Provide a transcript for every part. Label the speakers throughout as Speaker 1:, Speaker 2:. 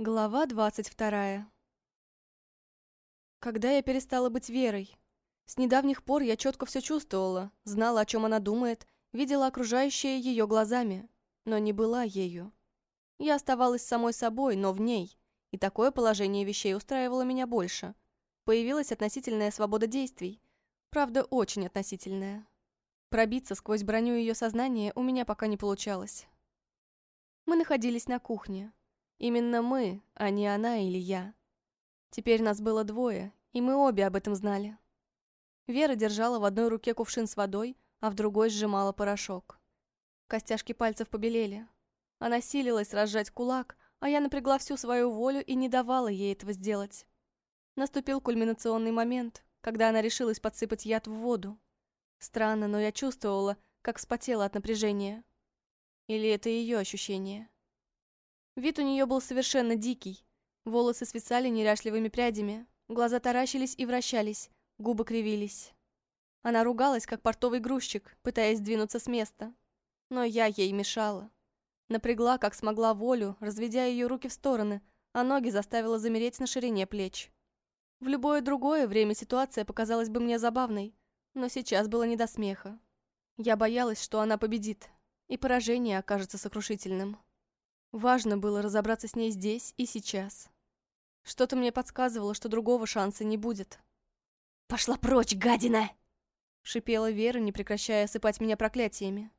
Speaker 1: Глава двадцать вторая. Когда я перестала быть Верой? С недавних пор я четко все чувствовала, знала, о чем она думает, видела окружающее ее глазами, но не была ею. Я оставалась самой собой, но в ней, и такое положение вещей устраивало меня больше. Появилась относительная свобода действий, правда, очень относительная. Пробиться сквозь броню ее сознания у меня пока не получалось. Мы находились на кухне. Именно мы, а не она или я. Теперь нас было двое, и мы обе об этом знали. Вера держала в одной руке кувшин с водой, а в другой сжимала порошок. Костяшки пальцев побелели. Она силилась разжать кулак, а я напрягла всю свою волю и не давала ей этого сделать. Наступил кульминационный момент, когда она решилась подсыпать яд в воду. Странно, но я чувствовала, как вспотела от напряжения. Или это ее ощущение? Вид у нее был совершенно дикий. Волосы свисали неряшливыми прядями, глаза таращились и вращались, губы кривились. Она ругалась, как портовый грузчик, пытаясь двинуться с места. Но я ей мешала. Напрягла, как смогла волю, разведя ее руки в стороны, а ноги заставила замереть на ширине плеч. В любое другое время ситуация показалась бы мне забавной, но сейчас было не до смеха. Я боялась, что она победит, и поражение окажется сокрушительным. Важно было разобраться с ней здесь и сейчас. Что-то мне подсказывало, что другого шанса не будет.
Speaker 2: «Пошла прочь, гадина!»
Speaker 1: Шипела Вера, не прекращая осыпать меня проклятиями.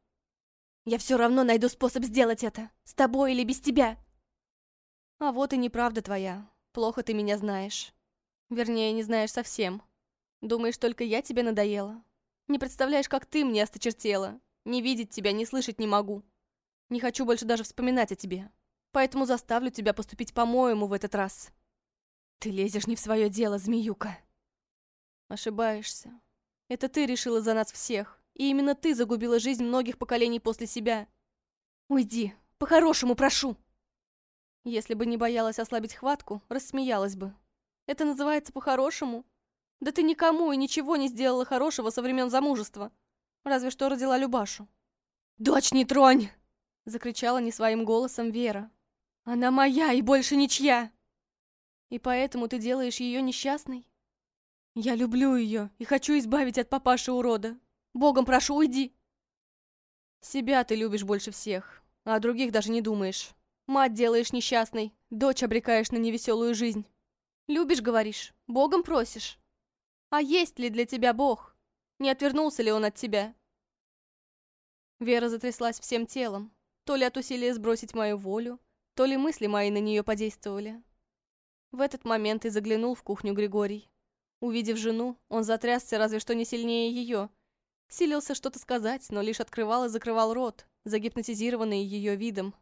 Speaker 2: «Я все равно найду способ сделать это, с тобой или без тебя!»
Speaker 1: «А вот и неправда твоя. Плохо ты меня знаешь. Вернее, не знаешь совсем. Думаешь, только я тебе надоела? Не представляешь, как ты мне осточертела. Не видеть тебя, не слышать не могу. Не хочу больше даже вспоминать о тебе. Поэтому заставлю тебя поступить по-моему в этот раз.
Speaker 2: Ты лезешь не в свое дело, змеюка.
Speaker 1: Ошибаешься. Это ты решила за нас всех. И именно ты загубила жизнь многих поколений после себя.
Speaker 2: Уйди. По-хорошему прошу.
Speaker 1: Если бы не боялась ослабить хватку, рассмеялась бы. Это называется по-хорошему? Да ты никому и ничего не сделала хорошего со времен замужества. Разве что родила Любашу.
Speaker 2: «Дочь не тронь!»
Speaker 1: Закричала не своим голосом Вера.
Speaker 2: «Она моя и больше ничья!»
Speaker 1: «И поэтому ты делаешь ее несчастной?»
Speaker 2: «Я люблю ее и хочу избавить от папаши-урода. Богом прошу, уйди!»
Speaker 1: «Себя ты любишь больше всех, а других даже не думаешь. Мать делаешь несчастной, дочь обрекаешь на невеселую жизнь. Любишь, говоришь, Богом просишь. А есть ли для тебя Бог? Не отвернулся ли он от тебя?» Вера затряслась всем телом, то ли от усилия сбросить мою волю, то ли мысли мои на нее подействовали. В этот момент и заглянул в кухню Григорий. Увидев жену, он затрясся разве что не сильнее ее. Силился что-то сказать, но лишь открывал и закрывал рот, загипнотизированный ее видом.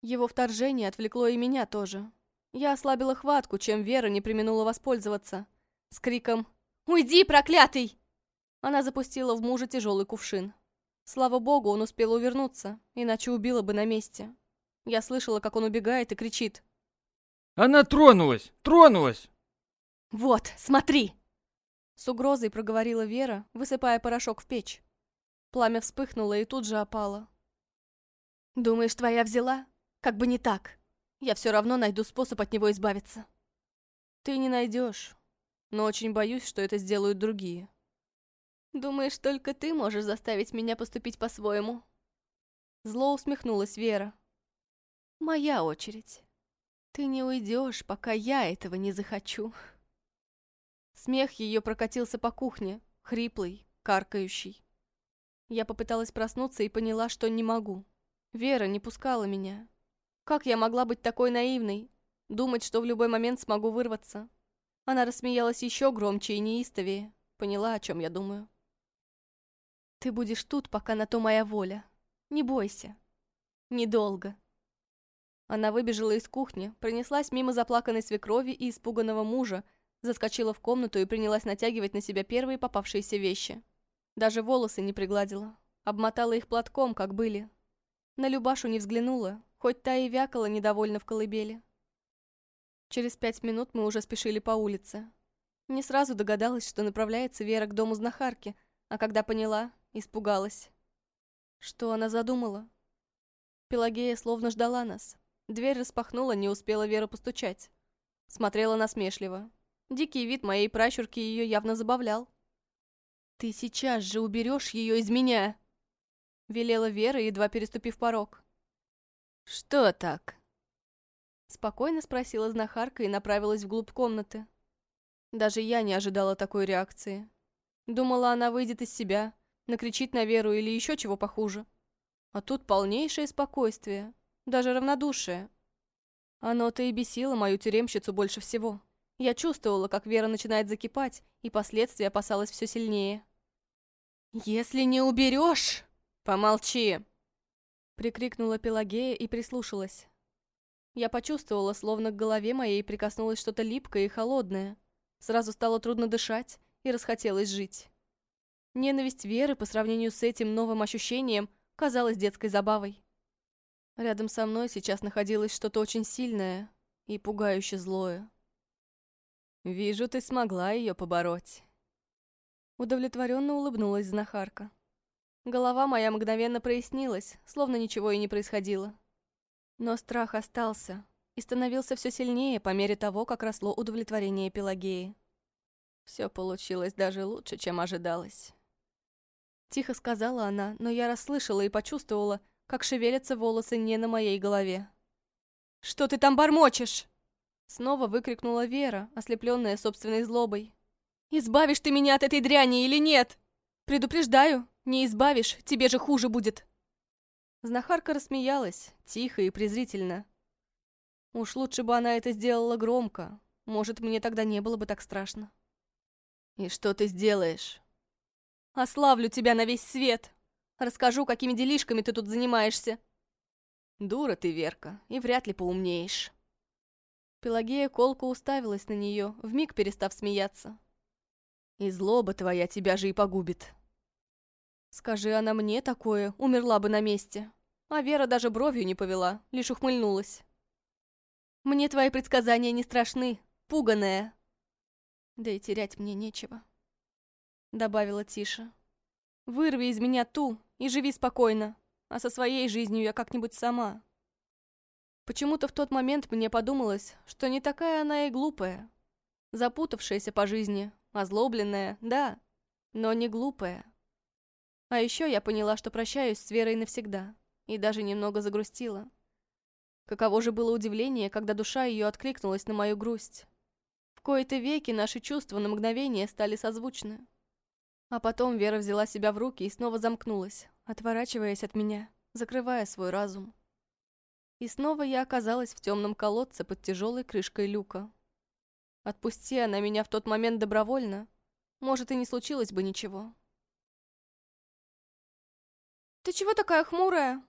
Speaker 1: Его вторжение отвлекло и меня тоже. Я ослабила хватку, чем Вера не применула воспользоваться. С криком «Уйди, проклятый!» Она запустила в мужа тяжелый кувшин. Слава богу, он успел увернуться, иначе убила бы на месте. Я слышала, как он убегает и кричит.
Speaker 3: «Она тронулась! Тронулась!»
Speaker 2: «Вот, смотри!»
Speaker 1: С угрозой проговорила Вера, высыпая порошок в печь. Пламя вспыхнуло и тут же опало.
Speaker 2: «Думаешь, твоя взяла? Как бы не так. Я все равно найду способ от него избавиться».
Speaker 1: «Ты не найдешь, но очень боюсь, что это сделают другие». Думаешь, только ты можешь заставить меня поступить по-своему?» Зло усмехнулась Вера. «Моя очередь. Ты не уйдешь, пока я этого не захочу». Смех ее прокатился по кухне, хриплый, каркающий. Я попыталась проснуться и поняла, что не могу. Вера не пускала меня. Как я могла быть такой наивной? Думать, что в любой момент смогу вырваться. Она рассмеялась еще громче и неистовее. Поняла, о чем я думаю. Ты будешь тут, пока на то моя воля. Не бойся. Недолго. Она выбежала из кухни, пронеслась мимо заплаканной свекрови и испуганного мужа, заскочила в комнату и принялась натягивать на себя первые попавшиеся вещи. Даже волосы не пригладила. Обмотала их платком, как были. На Любашу не взглянула, хоть та и вякала недовольно в колыбели. Через пять минут мы уже спешили по улице. Не сразу догадалась, что направляется Вера к дому знахарки, а когда поняла, Испугалась. Что она задумала? Пелагея словно ждала нас. Дверь распахнула, не успела Вера постучать. Смотрела насмешливо. Дикий вид моей пращурки ее явно забавлял. «Ты сейчас же уберешь ее из меня!» Велела Вера, едва переступив порог. «Что так?» Спокойно спросила знахарка и направилась вглубь комнаты. Даже я не ожидала такой реакции. Думала, она выйдет из себя, накричит на Веру или еще чего похуже. А тут полнейшее спокойствие, даже равнодушие. Оно-то и бесило мою тюремщицу больше всего. Я чувствовала, как Вера начинает закипать, и последствия опасалась все сильнее. «Если не уберешь, помолчи!» Прикрикнула Пелагея и прислушалась. Я почувствовала, словно к голове моей прикоснулось что-то липкое и холодное. Сразу стало трудно дышать и расхотелось жить. Ненависть Веры по сравнению с этим новым ощущением казалась детской забавой. Рядом со мной сейчас находилось что-то очень сильное и пугающе злое. «Вижу, ты смогла ее побороть». Удовлетворенно улыбнулась знахарка. Голова моя мгновенно прояснилась, словно ничего и не происходило. Но страх остался и становился все сильнее по мере того, как росло удовлетворение Пелагеи. Все получилось даже лучше, чем ожидалось. Тихо сказала она, но я расслышала и почувствовала, как шевелятся волосы не на моей голове. «Что ты там бормочешь?» Снова выкрикнула Вера, ослепленная собственной злобой. «Избавишь ты меня от этой дряни или нет? Предупреждаю, не избавишь, тебе же хуже будет!» Знахарка рассмеялась, тихо и презрительно. Уж лучше бы она это сделала громко. Может, мне тогда не было бы так страшно. «И что ты сделаешь?» «Ославлю тебя на весь свет! Расскажу, какими делишками ты тут занимаешься!» «Дура ты, Верка, и вряд ли поумнеешь!» Пелагея колко уставилась на нее, вмиг перестав смеяться. «И злоба твоя тебя же и погубит!» Скажи она мне такое, умерла бы на месте. А Вера даже бровью не повела, лишь ухмыльнулась. Мне твои предсказания не страшны, пуганая. Да и терять мне нечего. Добавила тише. Вырви из меня ту и живи спокойно, а со своей жизнью я как-нибудь сама. Почему-то в тот момент мне подумалось, что не такая она и глупая. Запутавшаяся по жизни, озлобленная, да, но не глупая. А еще я поняла, что прощаюсь с Верой навсегда, и даже немного загрустила. Каково же было удивление, когда душа ее откликнулась на мою грусть. В кои-то веки наши чувства на мгновение стали созвучны. А потом Вера взяла себя в руки и снова замкнулась, отворачиваясь от меня, закрывая свой разум. И снова я оказалась в темном колодце под тяжелой крышкой люка. Отпусти она меня в тот момент добровольно, может, и не случилось бы ничего.
Speaker 2: «Ты чего такая хмурая?»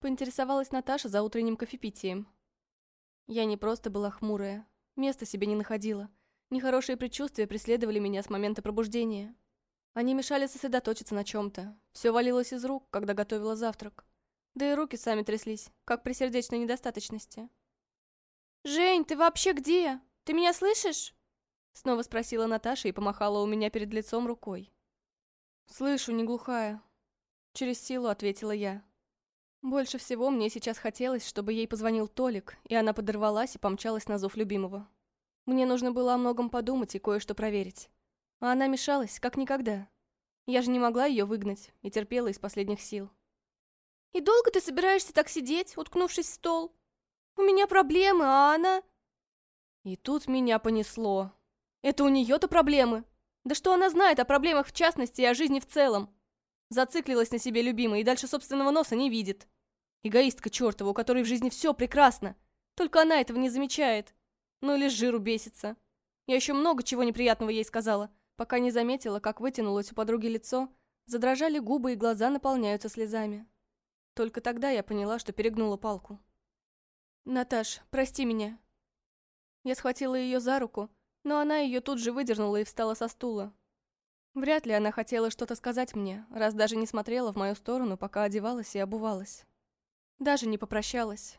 Speaker 2: Поинтересовалась Наташа за утренним кофепитием.
Speaker 1: Я не просто была хмурая, места себе не находила. Нехорошие предчувствия преследовали меня с момента пробуждения. Они мешали сосредоточиться на чем-то. Все валилось из рук, когда готовила завтрак. Да и руки сами тряслись, как при сердечной недостаточности.
Speaker 2: «Жень, ты вообще где? Ты меня слышишь?»
Speaker 1: Снова спросила Наташа и помахала у меня перед лицом рукой. «Слышу, не глухая», Через силу ответила я. Больше всего мне сейчас хотелось, чтобы ей позвонил Толик, и она подорвалась и помчалась на зов любимого. Мне нужно было о многом подумать и кое-что проверить. А она мешалась, как никогда. Я же не могла ее выгнать и терпела из последних сил.
Speaker 2: «И долго ты собираешься так сидеть, уткнувшись в стол? У меня проблемы, а она...»
Speaker 1: И тут меня понесло. Это у нее-то проблемы. Да что она знает о проблемах в частности и о жизни в целом? Зациклилась на себе любимой и дальше собственного носа не видит. Эгоистка чертова, у которой в жизни все прекрасно. Только она этого не замечает. Ну или жиру бесится. Я еще много чего неприятного ей сказала, пока не заметила, как вытянулось у подруги лицо, задрожали губы и глаза наполняются слезами. Только тогда я поняла, что перегнула палку. «Наташ, прости меня». Я схватила ее за руку, но она ее тут же выдернула и встала со стула. Вряд ли она хотела что-то сказать мне, раз даже не смотрела в мою сторону, пока одевалась и обувалась. Даже не попрощалась.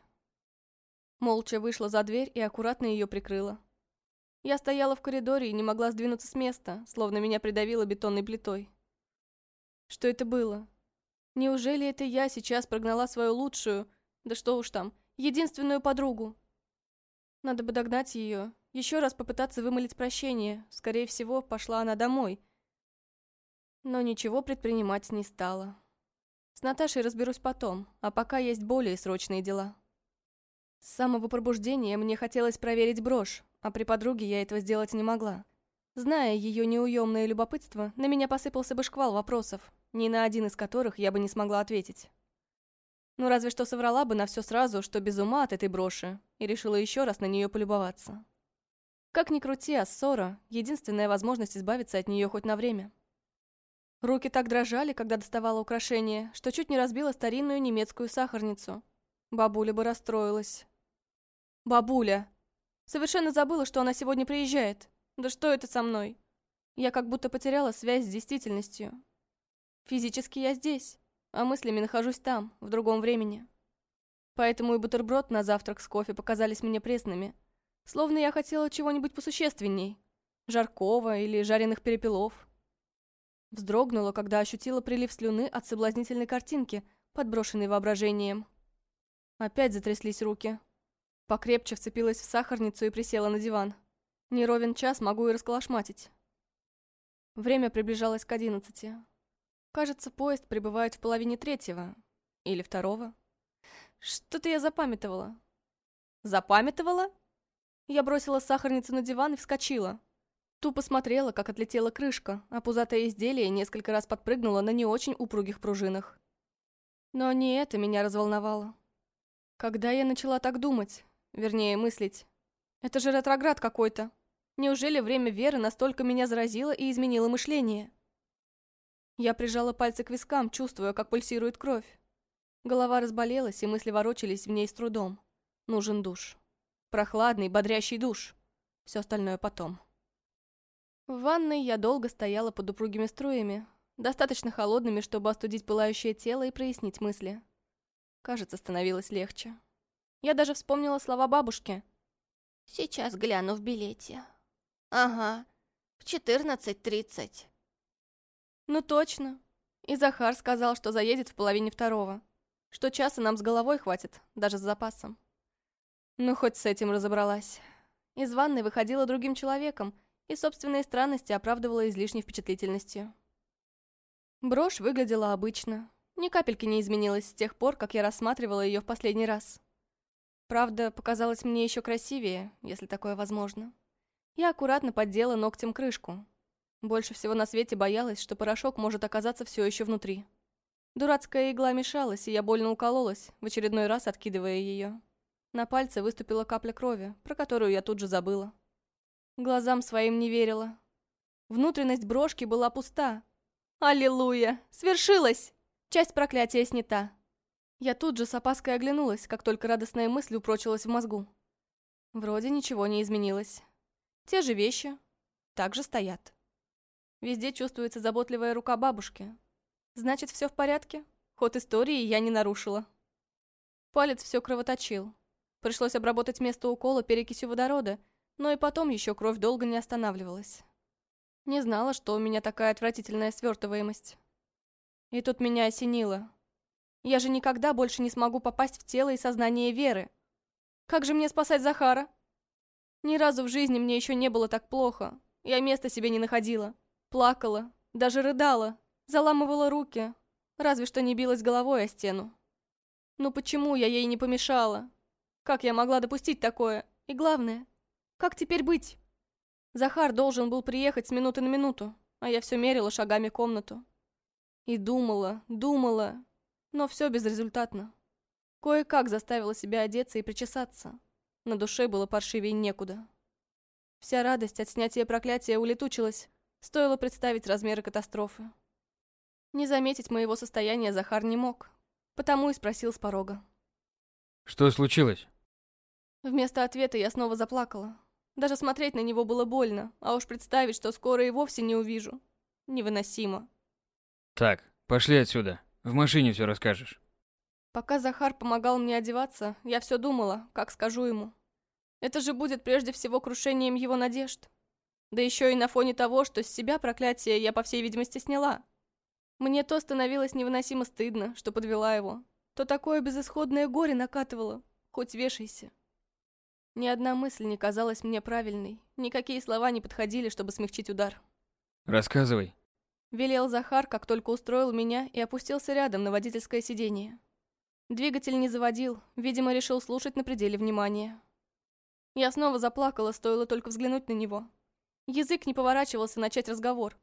Speaker 1: Молча вышла за дверь и аккуратно ее прикрыла. Я стояла в коридоре и не могла сдвинуться с места, словно меня придавило бетонной плитой. Что это было? Неужели это я сейчас прогнала свою лучшую, да что уж там, единственную подругу. Надо бы догнать ее, еще раз попытаться вымолить прощение. Скорее всего, пошла она домой. Но ничего предпринимать не стала. С Наташей разберусь потом, а пока есть более срочные дела. С самого пробуждения мне хотелось проверить брошь, а при подруге я этого сделать не могла. Зная ее неуемное любопытство, на меня посыпался бы шквал вопросов, ни на один из которых я бы не смогла ответить. Ну, разве что соврала бы на все сразу, что без ума от этой броши, и решила еще раз на нее полюбоваться. Как ни крути, а ссора — единственная возможность избавиться от нее хоть на время. Руки так дрожали, когда доставала украшение, что чуть не разбила старинную немецкую сахарницу. Бабуля бы расстроилась. «Бабуля!» Совершенно забыла, что она сегодня приезжает. Да что это со мной? Я как будто потеряла связь с действительностью. Физически я здесь, а мыслями нахожусь там, в другом времени. Поэтому и бутерброд на завтрак с кофе показались мне пресными. Словно я хотела чего-нибудь посущественней. Жаркого или жареных перепелов. Вздрогнула, когда ощутила прилив слюны от соблазнительной картинки, подброшенной воображением. Опять затряслись руки. Покрепче вцепилась в сахарницу и присела на диван. Не ровен час могу и расколошматить. Время приближалось к одиннадцати. Кажется, поезд прибывает в половине третьего. Или второго. Что-то я запамятовала. Запамятовала? Я бросила сахарницу на диван и вскочила. Тупо смотрела, как отлетела крышка, а пузатое изделие несколько раз подпрыгнуло на не очень упругих пружинах. Но не это меня разволновало. Когда я начала так думать, вернее, мыслить? Это же ретроград какой-то. Неужели время веры настолько меня заразило и изменило мышление? Я прижала пальцы к вискам, чувствуя, как пульсирует кровь. Голова разболелась, и мысли ворочались в ней с трудом. Нужен душ. Прохладный, бодрящий душ. Все остальное потом. В ванной я долго стояла под упругими струями, достаточно холодными, чтобы остудить пылающее тело и прояснить мысли. Кажется, становилось легче. Я даже вспомнила слова бабушки.
Speaker 2: «Сейчас гляну в билете». «Ага, в 14.30».
Speaker 1: «Ну точно». И Захар сказал, что заедет в половине второго. Что часа нам с головой хватит, даже с запасом. Ну, хоть с этим разобралась. Из ванной выходила другим человеком, и собственные странности оправдывала излишней впечатлительностью. Брошь выглядела обычно. Ни капельки не изменилась с тех пор, как я рассматривала ее в последний раз. Правда, показалась мне еще красивее, если такое возможно. Я аккуратно поддела ногтем крышку. Больше всего на свете боялась, что порошок может оказаться все еще внутри. Дурацкая игла мешалась, и я больно укололась, в очередной раз откидывая ее. На пальце выступила капля крови, про которую я тут же забыла. Глазам своим не верила. Внутренность брошки была пуста. Аллилуйя! Свершилось! Часть проклятия снята. Я тут же с опаской оглянулась, как только радостная мысль упрочилась в мозгу. Вроде ничего не изменилось. Те же вещи также стоят. Везде чувствуется заботливая рука бабушки. Значит, все в порядке? Ход истории я не нарушила. Палец все кровоточил. Пришлось обработать место укола перекисью водорода, но и потом еще кровь долго не останавливалась. Не знала, что у меня такая отвратительная свертываемость. И тут меня осенило. Я же никогда больше не смогу попасть в тело и сознание Веры. Как же мне спасать Захара? Ни разу в жизни мне еще не было так плохо. Я места себе не находила. Плакала, даже рыдала, заламывала руки. Разве что не билась головой о стену. Ну почему я ей не помешала? Как я могла допустить такое? И главное, как теперь быть? Захар должен был приехать с минуты на минуту, а я все мерила шагами комнату. И думала, думала, но все безрезультатно. Кое-как заставила себя одеться и причесаться. На душе было паршивее некуда. Вся радость от снятия проклятия улетучилась, стоило представить размеры катастрофы. Не заметить моего состояния Захар не мог, потому и спросил с порога.
Speaker 3: Что случилось?
Speaker 1: Вместо ответа я снова заплакала. Даже смотреть на него было больно, а уж представить, что скоро и вовсе не увижу. Невыносимо.
Speaker 3: Так, пошли отсюда. В машине все расскажешь.
Speaker 1: Пока Захар помогал мне одеваться, я все думала, как скажу ему. Это же будет прежде всего крушением его надежд. Да еще и на фоне того, что с себя проклятие я, по всей видимости, сняла. Мне то становилось невыносимо стыдно, что подвела его, то такое безысходное горе накатывало, хоть вешайся. Ни одна мысль не казалась мне правильной, никакие слова не подходили, чтобы смягчить удар.
Speaker 3: Рассказывай.
Speaker 1: Велел Захар, как только устроил меня и опустился рядом на водительское сиденье. Двигатель не заводил, видимо, решил слушать на пределе внимания. Я снова заплакала, стоило только взглянуть на него. Язык не поворачивался начать разговор.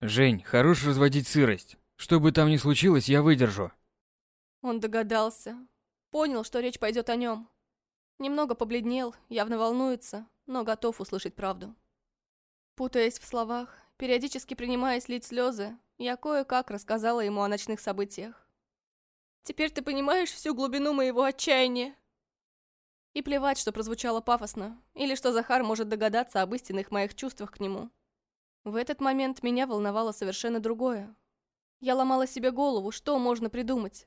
Speaker 3: Жень, хорош разводить сырость. Что бы там ни случилось, я выдержу.
Speaker 1: Он догадался. Понял, что речь пойдет о нем. Немного побледнел, явно волнуется, но готов услышать правду. Путаясь в словах, периодически принимая слить слезы, я кое-как рассказала ему о ночных событиях. «Теперь ты понимаешь всю глубину моего отчаяния?» И плевать, что прозвучало пафосно, или что Захар может догадаться об истинных моих чувствах к нему. В этот момент меня волновало совершенно другое. Я ломала себе голову, что можно придумать,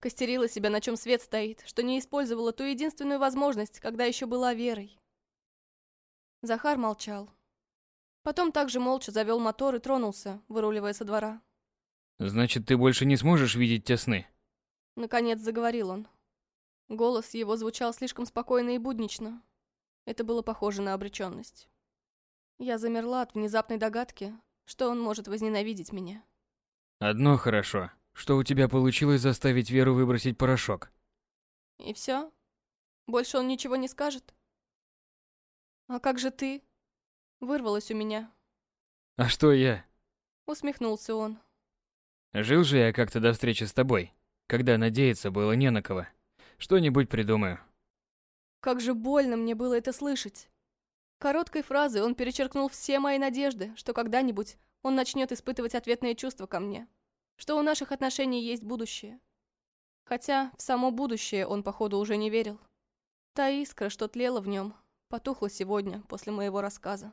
Speaker 1: Костерила себя, на чем свет стоит, что не использовала ту единственную возможность, когда еще была верой. Захар молчал. Потом также молча завел мотор и тронулся, выруливая со двора.
Speaker 3: «Значит, ты больше не сможешь видеть те сны?»
Speaker 1: Наконец заговорил он. Голос его звучал слишком спокойно и буднично. Это было похоже на обреченность. Я замерла от внезапной догадки, что он может возненавидеть меня.
Speaker 3: «Одно хорошо что у тебя получилось заставить Веру выбросить порошок.
Speaker 1: И все? Больше он ничего не скажет? А как же ты? Вырвалось у меня.
Speaker 3: А что я?
Speaker 1: Усмехнулся он.
Speaker 3: Жил же я как-то до встречи с тобой, когда надеяться было не на кого. Что-нибудь придумаю.
Speaker 1: Как же больно мне было это слышать. Короткой фразой он перечеркнул все мои надежды, что когда-нибудь он начнет испытывать ответные чувства ко мне что у наших отношений есть будущее. Хотя в само будущее он, походу, уже не верил. Та искра, что тлела в нем, потухла сегодня после моего рассказа.